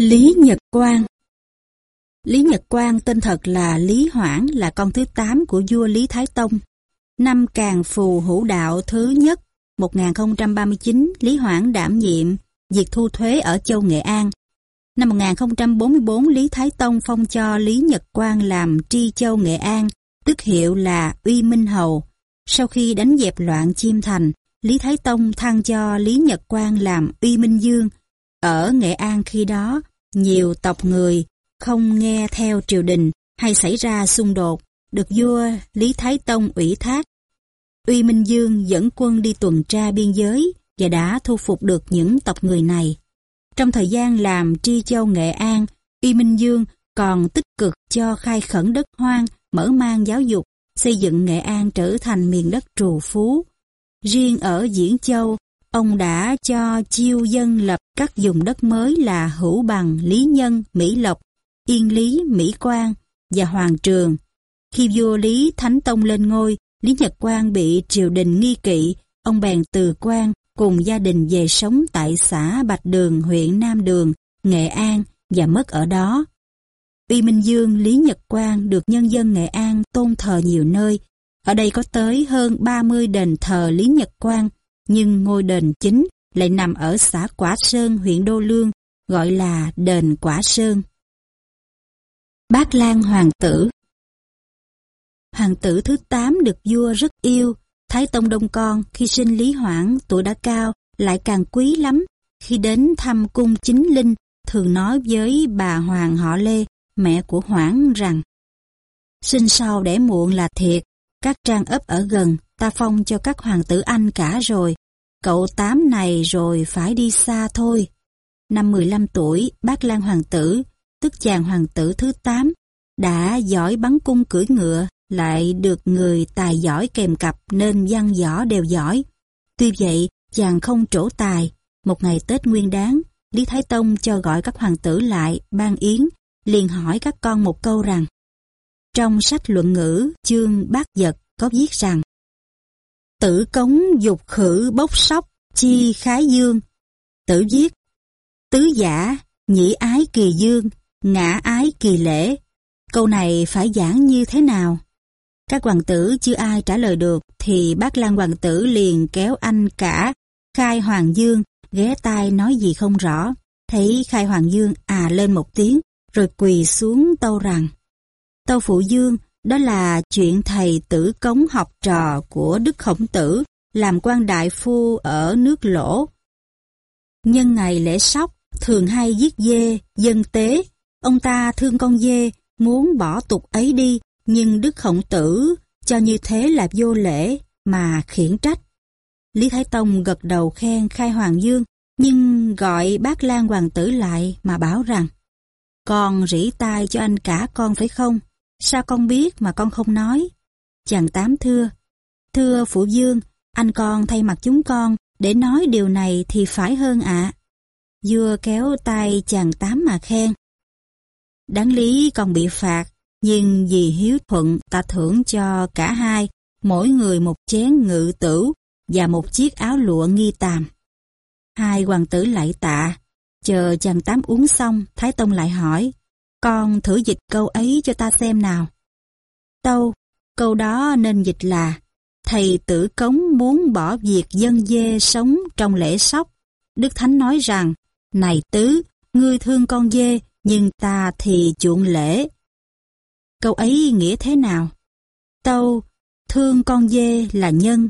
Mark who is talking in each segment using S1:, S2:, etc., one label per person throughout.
S1: Lý Nhật Quang Lý Nhật Quang tên thật là Lý Hoảng là con thứ 8 của vua Lý Thái Tông. Năm Càng Phù Hữu Đạo thứ nhất 1039 Lý Hoảng đảm nhiệm việc thu thuế ở châu Nghệ An. Năm 1044 Lý Thái Tông phong cho Lý Nhật Quang làm tri châu Nghệ An, tức hiệu là Uy Minh Hầu. Sau khi đánh dẹp loạn Chiêm Thành, Lý Thái Tông thăng cho Lý Nhật Quang làm Uy Minh Dương, ở Nghệ An khi đó, nhiều tộc người không nghe theo triều đình hay xảy ra xung đột, được vua Lý Thái Tông ủy thác. Uy Minh Dương dẫn quân đi tuần tra biên giới và đã thu phục được những tộc người này. Trong thời gian làm tri châu Nghệ An, Uy Minh Dương còn tích cực cho khai khẩn đất hoang, mở mang giáo dục, xây dựng Nghệ An trở thành miền đất trù phú. Riêng ở Diễn Châu, Ông đã cho chiêu dân lập các vùng đất mới là Hữu Bằng, Lý Nhân, Mỹ Lộc, Yên Lý, Mỹ Quang và Hoàng Trường. Khi vua Lý Thánh Tông lên ngôi, Lý Nhật Quang bị triều đình nghi kỵ, ông bèn từ quan cùng gia đình về sống tại xã Bạch Đường, huyện Nam Đường, Nghệ An và mất ở đó. Uy Minh Dương Lý Nhật Quang được nhân dân Nghệ An tôn thờ nhiều nơi. Ở đây có tới hơn 30 đền thờ Lý Nhật Quang nhưng ngôi đền chính lại nằm ở xã Quả Sơn, huyện Đô Lương, gọi là đền Quả Sơn. Bác Lan Hoàng tử Hoàng tử thứ 8 được vua rất yêu, Thái Tông Đông Con khi sinh Lý Hoảng tuổi đã cao lại càng quý lắm. Khi đến thăm cung chính linh, thường nói với bà Hoàng họ Lê, mẹ của Hoảng rằng Sinh sau đẻ muộn là thiệt, các trang ấp ở gần, ta phong cho các hoàng tử Anh cả rồi. Cậu tám này rồi phải đi xa thôi. Năm 15 tuổi, bác Lan hoàng tử, tức chàng hoàng tử thứ 8, đã giỏi bắn cung cưỡi ngựa, lại được người tài giỏi kèm cặp nên văn võ đều giỏi. Tuy vậy, chàng không trổ tài. Một ngày Tết Nguyên đáng, Lý Thái Tông cho gọi các hoàng tử lại, ban yến, liền hỏi các con một câu rằng Trong sách luận ngữ, chương bác giật có viết rằng Tử cống dục khử bốc sóc, chi khái dương. Tử viết, tứ giả, nhĩ ái kỳ dương, ngã ái kỳ lễ. Câu này phải giảng như thế nào? Các hoàng tử chưa ai trả lời được thì bác Lan hoàng tử liền kéo anh cả Khai Hoàng Dương ghé tai nói gì không rõ. Thấy Khai Hoàng Dương à lên một tiếng rồi quỳ xuống tâu rằng Tâu Phụ Dương đó là chuyện thầy tử cống học trò của Đức Khổng Tử làm quan đại phu ở nước lỗ. Nhân ngày lễ sóc, thường hay giết dê, dân tế. Ông ta thương con dê, muốn bỏ tục ấy đi, nhưng Đức Khổng Tử cho như thế là vô lễ mà khiển trách. Lý Thái Tông gật đầu khen khai Hoàng Dương, nhưng gọi bác Lan Hoàng tử lại mà bảo rằng Con rỉ tai cho anh cả con phải không? Sao con biết mà con không nói? Chàng Tám thưa, thưa Phụ Dương, anh con thay mặt chúng con để nói điều này thì phải hơn ạ. À. Dưa kéo tay chàng Tám mà khen. Đáng lý còn bị phạt, nhưng vì hiếu thuận ta thưởng cho cả hai, mỗi người một chén ngự tử và một chiếc áo lụa nghi tàm. Hai hoàng tử lại tạ, chờ chàng Tám uống xong, Thái Tông lại hỏi, con thử dịch câu ấy cho ta xem nào. Tâu, câu đó nên dịch là Thầy tử cống muốn bỏ việc dân dê sống trong lễ sóc. Đức Thánh nói rằng, Này tứ, ngươi thương con dê, nhưng ta thì chuộng lễ. Câu ấy nghĩa thế nào? Tâu, thương con dê là nhân,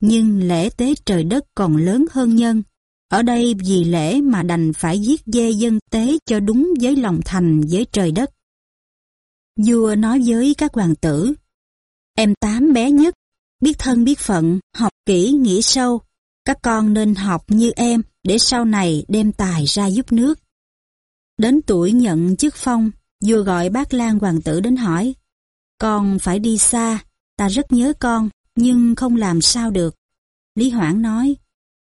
S1: nhưng lễ tế trời đất còn lớn hơn nhân. Ở đây vì lễ mà đành phải giết dê dân tế cho đúng với lòng thành với trời đất. Vua nói với các hoàng tử, Em tám bé nhất, biết thân biết phận, học kỹ nghĩ sâu. Các con nên học như em để sau này đem tài ra giúp nước. Đến tuổi nhận chức phong, vua gọi bác Lan hoàng tử đến hỏi, Con phải đi xa, ta rất nhớ con, nhưng không làm sao được. Lý Hoảng nói,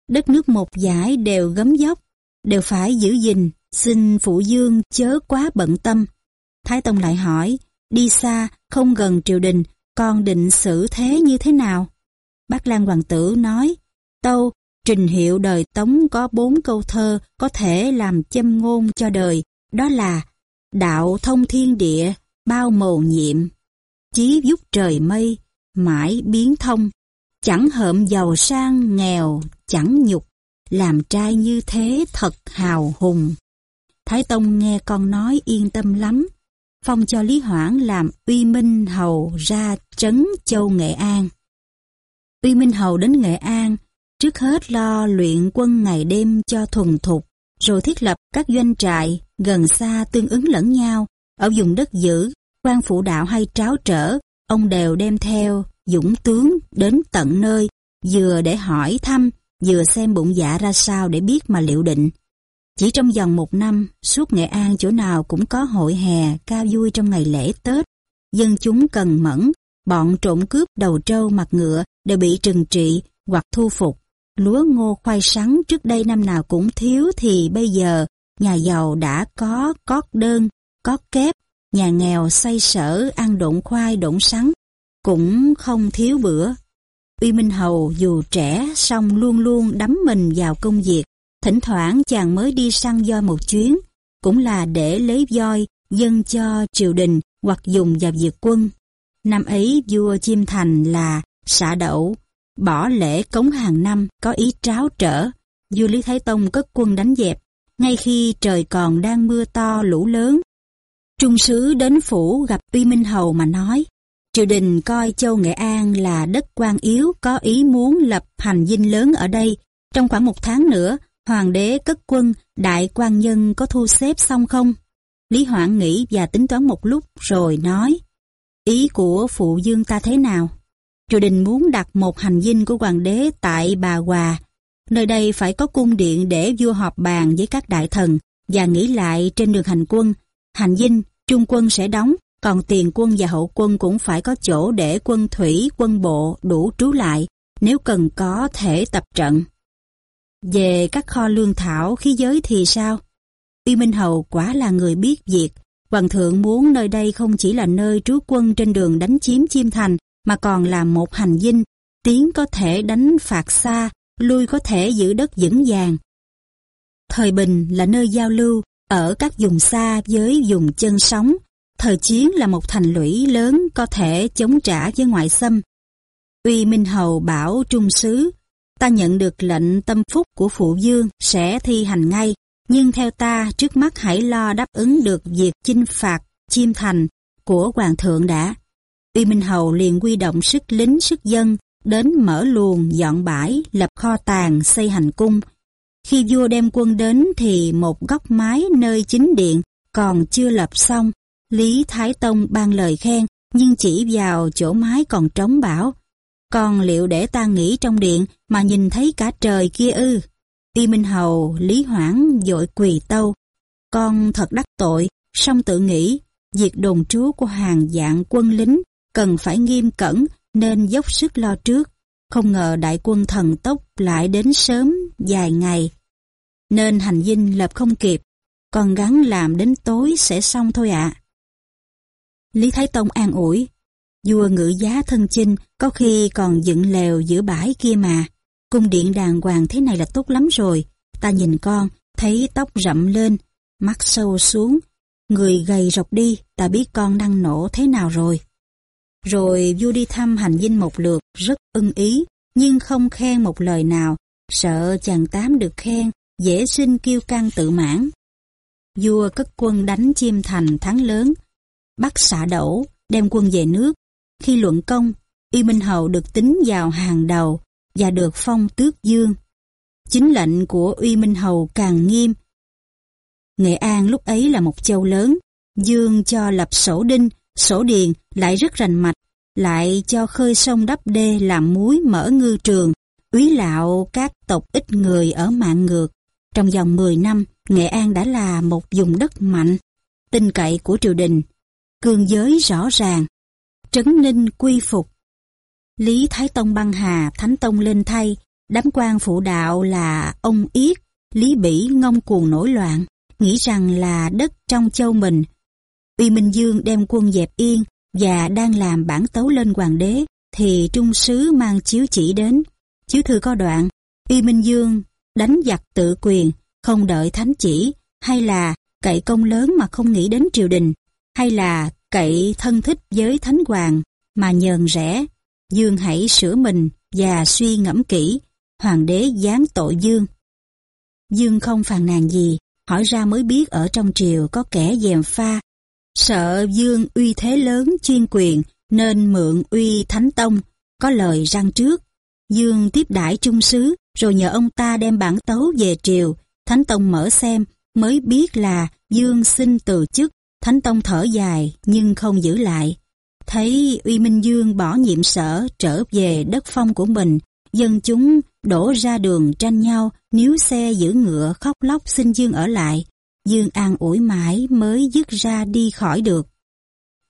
S1: đất nước một giải đều gấm dốc, đều phải giữ gìn, xin phụ dương chớ quá bận tâm. Thái Tông lại hỏi, đi xa, không gần triều đình, con định xử thế như thế nào? Bác Lan Hoàng tử nói, Tâu, trình hiệu đời Tống có bốn câu thơ có thể làm châm ngôn cho đời, đó là đạo thông thiên địa, bao mầu nhiệm, chí giúp trời mây, mãi biến thông, chẳng hợm giàu sang nghèo, chẳng nhục, làm trai như thế thật hào hùng. Thái Tông nghe con nói yên tâm lắm, phong cho Lý Hoảng làm uy minh hầu ra trấn châu Nghệ An. Uy Minh Hầu đến Nghệ An, trước hết lo luyện quân ngày đêm cho thuần thục, rồi thiết lập các doanh trại gần xa tương ứng lẫn nhau. Ở vùng đất giữ, quan phụ đạo hay tráo trở, ông đều đem theo dũng tướng đến tận nơi, vừa để hỏi thăm, vừa xem bụng dạ ra sao để biết mà liệu định. Chỉ trong vòng một năm, suốt Nghệ An chỗ nào cũng có hội hè cao vui trong ngày lễ Tết. Dân chúng cần mẫn, bọn trộm cướp đầu trâu mặt ngựa đều bị trừng trị hoặc thu phục. Lúa ngô khoai sắn trước đây năm nào cũng thiếu thì bây giờ nhà giàu đã có cót đơn, cót kép, nhà nghèo say sở ăn độn khoai độn sắn, cũng không thiếu bữa. Uy Minh Hầu dù trẻ song luôn luôn đắm mình vào công việc, thỉnh thoảng chàng mới đi săn voi một chuyến, cũng là để lấy voi dâng cho triều đình hoặc dùng vào việc quân. Năm ấy vua Chiêm Thành là xạ đậu, bỏ lễ cống hàng năm có ý tráo trở. Vua Lý Thái Tông cất quân đánh dẹp, ngay khi trời còn đang mưa to lũ lớn. Trung sứ đến phủ gặp Uy Minh Hầu mà nói, triều đình coi châu Nghệ An là đất quan yếu có ý muốn lập hành dinh lớn ở đây. Trong khoảng một tháng nữa, hoàng đế cất quân, đại quan nhân có thu xếp xong không? Lý Hoảng nghĩ và tính toán một lúc rồi nói, ý của phụ dương ta thế nào? Triều đình muốn đặt một hành dinh của hoàng đế tại Bà Hòa. Nơi đây phải có cung điện để vua họp bàn với các đại thần và nghĩ lại trên đường hành quân. Hành dinh, trung quân sẽ đóng, còn tiền quân và hậu quân cũng phải có chỗ để quân thủy, quân bộ đủ trú lại, nếu cần có thể tập trận. Về các kho lương thảo khí giới thì sao? Uy Minh Hầu quả là người biết việc. Hoàng thượng muốn nơi đây không chỉ là nơi trú quân trên đường đánh chiếm Chiêm Thành, mà còn là một hành dinh, tiến có thể đánh phạt xa, lui có thể giữ đất vững vàng. Thời bình là nơi giao lưu, ở các vùng xa với vùng chân sóng, thời chiến là một thành lũy lớn có thể chống trả với ngoại xâm. Uy Minh Hầu bảo trung sứ, ta nhận được lệnh tâm phúc của phụ dương sẽ thi hành ngay, nhưng theo ta trước mắt hãy lo đáp ứng được việc chinh phạt chiêm thành của hoàng thượng đã. Uy Minh Hầu liền quy động sức lính sức dân đến mở luồng, dọn bãi, lập kho tàng, xây hành cung. Khi vua đem quân đến thì một góc mái nơi chính điện còn chưa lập xong. Lý Thái Tông ban lời khen nhưng chỉ vào chỗ mái còn trống bảo. Còn liệu để ta nghỉ trong điện mà nhìn thấy cả trời kia ư? Y Minh Hầu, Lý Hoảng dội quỳ tâu. Con thật đắc tội, song tự nghĩ, việc đồn trú của hàng dạng quân lính cần phải nghiêm cẩn nên dốc sức lo trước. Không ngờ đại quân thần tốc lại đến sớm, dài ngày. Nên hành dinh lập không kịp, còn gắn làm đến tối sẽ xong thôi ạ. Lý Thái Tông an ủi, vua ngự giá thân chinh có khi còn dựng lèo giữa bãi kia mà. Cung điện đàng hoàng thế này là tốt lắm rồi. Ta nhìn con, thấy tóc rậm lên, mắt sâu xuống, người gầy rọc đi, ta biết con năng nổ thế nào rồi. Rồi vua đi thăm hành dinh một lượt rất ưng ý, nhưng không khen một lời nào, sợ chàng tám được khen, dễ sinh kiêu căng tự mãn. Vua cất quân đánh chiêm thành thắng lớn, bắt xạ đẩu, đem quân về nước. Khi luận công, Y Minh Hầu được tính vào hàng đầu và được phong tước dương. Chính lệnh của Uy Minh Hầu càng nghiêm. Nghệ An lúc ấy là một châu lớn, dương cho lập sổ đinh sổ điền lại rất rành mạch, lại cho khơi sông đắp đê làm muối mở ngư trường, úy lạo các tộc ít người ở mạng ngược. Trong vòng 10 năm, Nghệ An đã là một vùng đất mạnh, tin cậy của triều đình, cương giới rõ ràng, trấn ninh quy phục. Lý Thái Tông băng hà, Thánh Tông lên thay, đám quan phụ đạo là ông Yết, Lý Bỉ ngông cuồng nổi loạn, nghĩ rằng là đất trong châu mình. Uy Minh Dương đem quân dẹp yên và đang làm bản tấu lên hoàng đế thì trung sứ mang chiếu chỉ đến. Chiếu thư có đoạn, Uy Minh Dương đánh giặc tự quyền, không đợi thánh chỉ, hay là cậy công lớn mà không nghĩ đến triều đình, hay là cậy thân thích với thánh hoàng mà nhờn rẽ. Dương hãy sửa mình và suy ngẫm kỹ, hoàng đế giáng tội Dương. Dương không phàn nàn gì, hỏi ra mới biết ở trong triều có kẻ dèm pha. Sợ Dương uy thế lớn chuyên quyền nên mượn uy thánh tông, có lời răng trước. Dương tiếp đãi trung sứ rồi nhờ ông ta đem bản tấu về triều, thánh tông mở xem mới biết là Dương xin từ chức, thánh tông thở dài nhưng không giữ lại. Thấy Uy Minh Dương bỏ nhiệm sở trở về đất phong của mình, dân chúng đổ ra đường tranh nhau, níu xe giữ ngựa khóc lóc xin Dương ở lại. Dương an ủi mãi mới dứt ra đi khỏi được.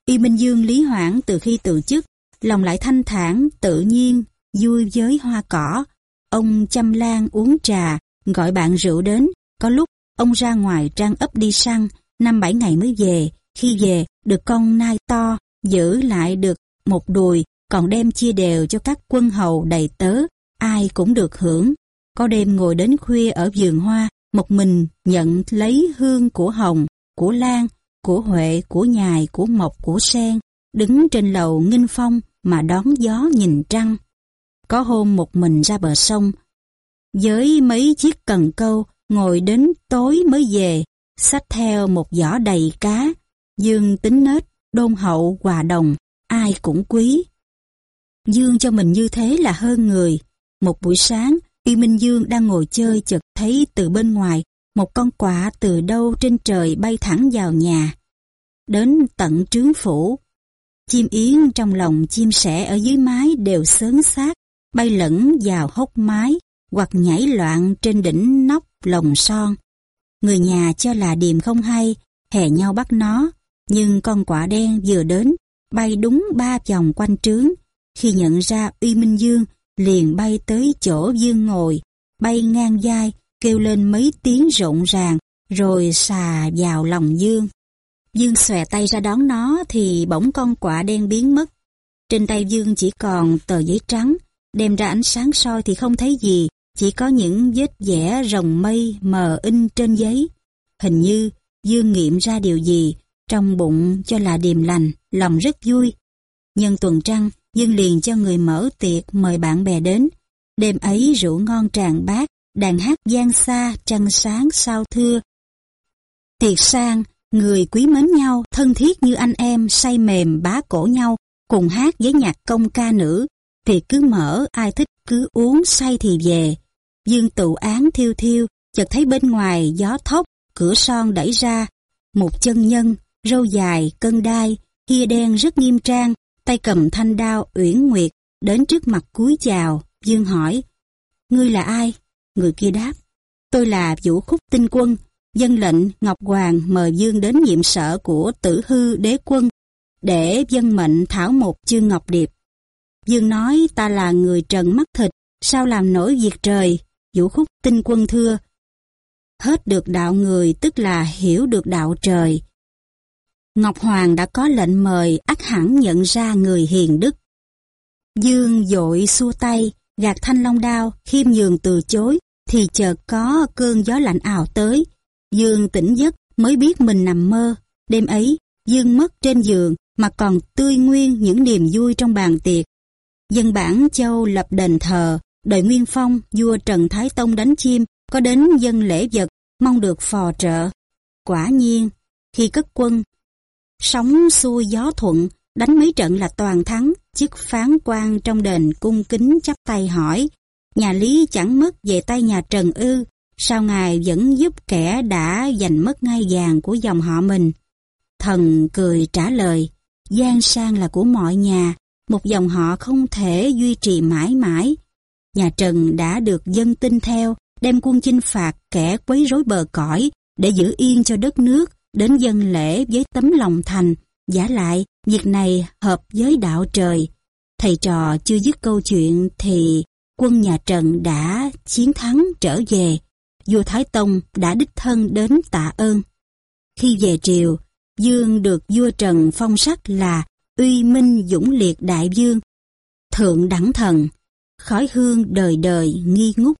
S1: Y Minh Dương lý hoãn từ khi từ chức, lòng lại thanh thản, tự nhiên, vui với hoa cỏ. Ông chăm lan uống trà, gọi bạn rượu đến. Có lúc, ông ra ngoài trang ấp đi săn, năm bảy ngày mới về. Khi về, được con nai to, giữ lại được một đùi, còn đem chia đều cho các quân hầu đầy tớ, ai cũng được hưởng. Có đêm ngồi đến khuya ở vườn hoa, một mình nhận lấy hương của hồng, của lan, của huệ, của nhài, của mộc, của sen, đứng trên lầu nghinh phong mà đón gió nhìn trăng. Có hôm một mình ra bờ sông, với mấy chiếc cần câu, ngồi đến tối mới về, xách theo một giỏ đầy cá, dương tính nết, đôn hậu, hòa đồng, ai cũng quý. Dương cho mình như thế là hơn người. Một buổi sáng, Y Minh Dương đang ngồi chơi chợt thấy từ bên ngoài một con quả từ đâu trên trời bay thẳng vào nhà. Đến tận trướng phủ. Chim yến trong lòng chim sẻ ở dưới mái đều sớn xác, bay lẫn vào hốc mái hoặc nhảy loạn trên đỉnh nóc lồng son. Người nhà cho là điềm không hay, hè nhau bắt nó, nhưng con quả đen vừa đến, bay đúng ba vòng quanh trướng. Khi nhận ra Uy Minh Dương, liền bay tới chỗ Dương ngồi, bay ngang vai, kêu lên mấy tiếng rộn ràng, rồi xà vào lòng Dương. Dương xòe tay ra đón nó thì bỗng con quả đen biến mất. Trên tay Dương chỉ còn tờ giấy trắng, đem ra ánh sáng soi thì không thấy gì, chỉ có những vết vẽ rồng mây mờ in trên giấy. Hình như Dương nghiệm ra điều gì, trong bụng cho là điềm lành, lòng rất vui. Nhân tuần trăng, Dương liền cho người mở tiệc mời bạn bè đến. Đêm ấy rượu ngon tràn bát, đàn hát gian xa, trăng sáng sao thưa. Tiệc sang, người quý mến nhau, thân thiết như anh em, say mềm bá cổ nhau, cùng hát với nhạc công ca nữ. Tiệc cứ mở, ai thích cứ uống say thì về. Dương tụ án thiêu thiêu, chợt thấy bên ngoài gió thốc, cửa son đẩy ra. Một chân nhân, râu dài, cân đai, hia đen rất nghiêm trang, tay cầm thanh đao uyển nguyệt, đến trước mặt cúi chào, Dương hỏi, Ngươi là ai? Người kia đáp, tôi là Vũ Khúc Tinh Quân, dân lệnh Ngọc Hoàng mời Dương đến nhiệm sở của tử hư đế quân, để dân mệnh thảo một chương Ngọc Điệp. Dương nói ta là người trần mắt thịt, sao làm nổi việc trời, Vũ Khúc Tinh Quân thưa. Hết được đạo người tức là hiểu được đạo trời, Ngọc Hoàng đã có lệnh mời ắt hẳn nhận ra người hiền đức. Dương dội xua tay, gạt thanh long đao, khiêm nhường từ chối, thì chợt có cơn gió lạnh ào tới. Dương tỉnh giấc mới biết mình nằm mơ. Đêm ấy, Dương mất trên giường mà còn tươi nguyên những niềm vui trong bàn tiệc. Dân bản châu lập đền thờ, đời Nguyên Phong, vua Trần Thái Tông đánh chim, có đến dân lễ vật, mong được phò trợ. Quả nhiên, khi cất quân, Sóng xuôi gió thuận, đánh mấy trận là toàn thắng, chức phán quan trong đền cung kính chắp tay hỏi, nhà Lý chẳng mất về tay nhà Trần ư, sao ngài vẫn giúp kẻ đã giành mất ngai vàng của dòng họ mình? Thần cười trả lời, gian sang là của mọi nhà, một dòng họ không thể duy trì mãi mãi. Nhà Trần đã được dân tin theo, đem quân chinh phạt kẻ quấy rối bờ cõi để giữ yên cho đất nước, đến dân lễ với tấm lòng thành, giả lại việc này hợp với đạo trời. Thầy trò chưa dứt câu chuyện thì quân nhà Trần đã chiến thắng trở về, vua Thái Tông đã đích thân đến tạ ơn. Khi về triều, Dương được vua Trần phong sắc là uy minh dũng liệt đại dương, thượng đẳng thần, khói hương đời đời nghi ngút.